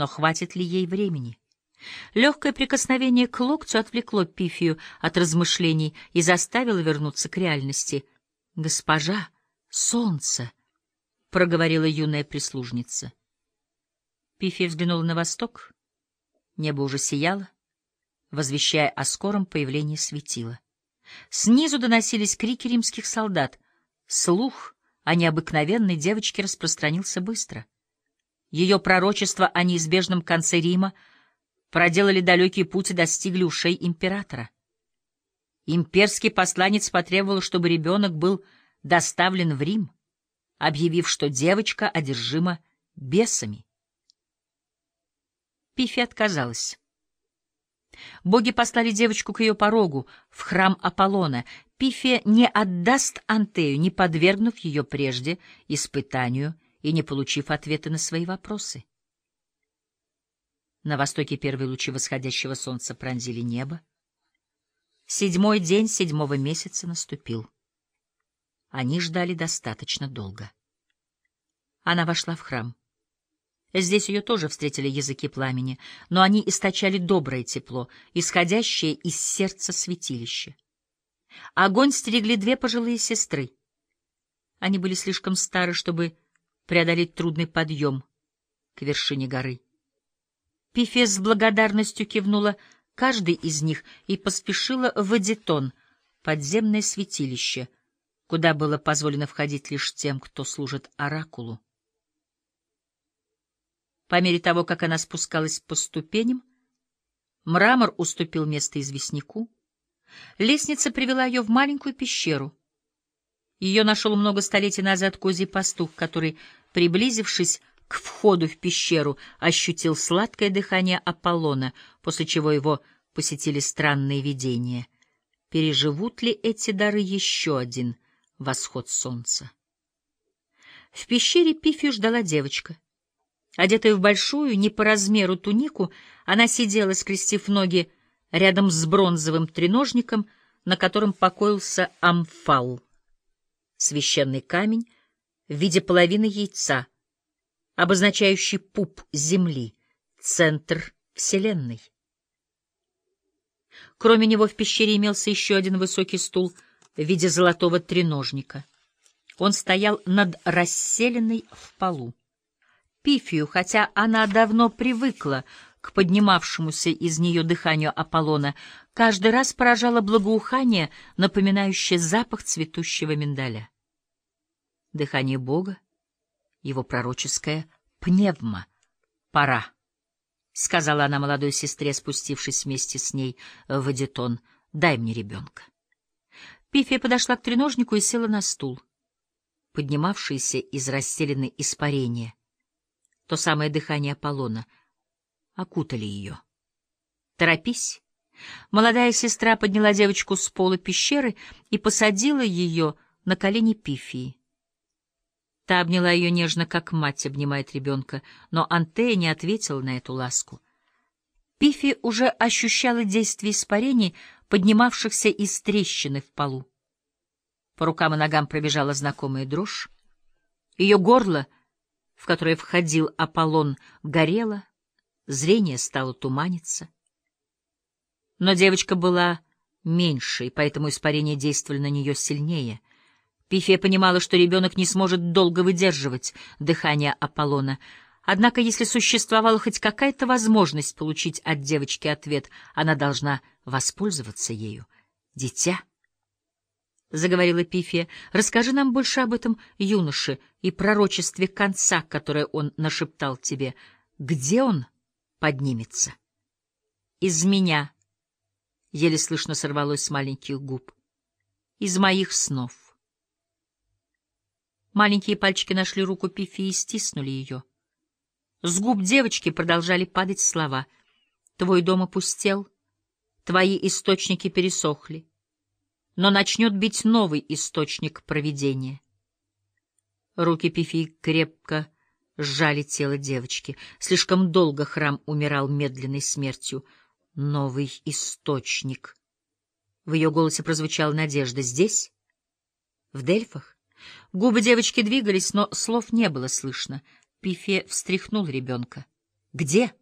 но хватит ли ей времени? Легкое прикосновение к локтю отвлекло Пифию от размышлений и заставило вернуться к реальности. — Госпожа, солнце! — проговорила юная прислужница. Пифия взглянула на восток. Небо уже сияло, возвещая о скором появлении светила. Снизу доносились крики римских солдат. Слух о необыкновенной девочке распространился быстро. Ее пророчество о неизбежном конце Рима проделали далекий путь и достигли ушей императора. Имперский посланец потребовал, чтобы ребенок был доставлен в Рим, объявив, что девочка одержима бесами. Пифи отказалась. Боги послали девочку к ее порогу, в храм Аполлона. Пифия не отдаст Антею, не подвергнув ее прежде испытанию и не получив ответа на свои вопросы. На востоке первые лучи восходящего солнца пронзили небо. Седьмой день седьмого месяца наступил. Они ждали достаточно долго. Она вошла в храм. Здесь ее тоже встретили языки пламени, но они источали доброе тепло, исходящее из сердца святилища. Огонь стерегли две пожилые сестры. Они были слишком стары, чтобы преодолеть трудный подъем к вершине горы. Пифе с благодарностью кивнула каждой из них и поспешила в Эдитон, подземное святилище, куда было позволено входить лишь тем, кто служит оракулу. По мере того, как она спускалась по ступеням, мрамор уступил место известняку. Лестница привела ее в маленькую пещеру. Ее нашел много столетий назад козий пастух, который, приблизившись к входу в пещеру, ощутил сладкое дыхание Аполлона, после чего его посетили странные видения. Переживут ли эти дары еще один восход солнца? В пещере Пифию ждала девочка — Одетая в большую, не по размеру тунику, она сидела, скрестив ноги, рядом с бронзовым треножником, на котором покоился амфал, священный камень в виде половины яйца, обозначающий пуп Земли, центр Вселенной. Кроме него в пещере имелся еще один высокий стул в виде золотого треножника. Он стоял над расселенной в полу. Пифию, хотя она давно привыкла к поднимавшемуся из нее дыханию Аполлона, каждый раз поражало благоухание, напоминающее запах цветущего миндаля. Дыхание Бога, его пророческая пневма, пора, — сказала она молодой сестре, спустившись вместе с ней в Адитон, — дай мне ребенка. Пифия подошла к треножнику и села на стул, поднимавшийся из расселенной испарения — то самое дыхание Аполлона, окутали ее. «Торопись!» Молодая сестра подняла девочку с пола пещеры и посадила ее на колени Пифии. Та обняла ее нежно, как мать обнимает ребенка, но Антея не ответила на эту ласку. Пифи уже ощущала действие испарений, поднимавшихся из трещины в полу. По рукам и ногам пробежала знакомая дрожь. Ее горло — в которое входил Аполлон, горело, зрение стало туманиться. Но девочка была меньше, и поэтому испарения действовали на нее сильнее. Пифия понимала, что ребенок не сможет долго выдерживать дыхание Аполлона. Однако, если существовала хоть какая-то возможность получить от девочки ответ, она должна воспользоваться ею. Дитя —— заговорила Пифия, — расскажи нам больше об этом юноше и пророчестве конца, которое он нашептал тебе. Где он поднимется? — Из меня, — еле слышно сорвалось с маленьких губ, — из моих снов. Маленькие пальчики нашли руку Пифии и стиснули ее. С губ девочки продолжали падать слова. «Твой дом опустел, твои источники пересохли» но начнет бить новый источник провидения. Руки Пифи крепко сжали тело девочки. Слишком долго храм умирал медленной смертью. Новый источник. В ее голосе прозвучала надежда. Здесь? В Дельфах? Губы девочки двигались, но слов не было слышно. Пифе встряхнул ребенка. Где?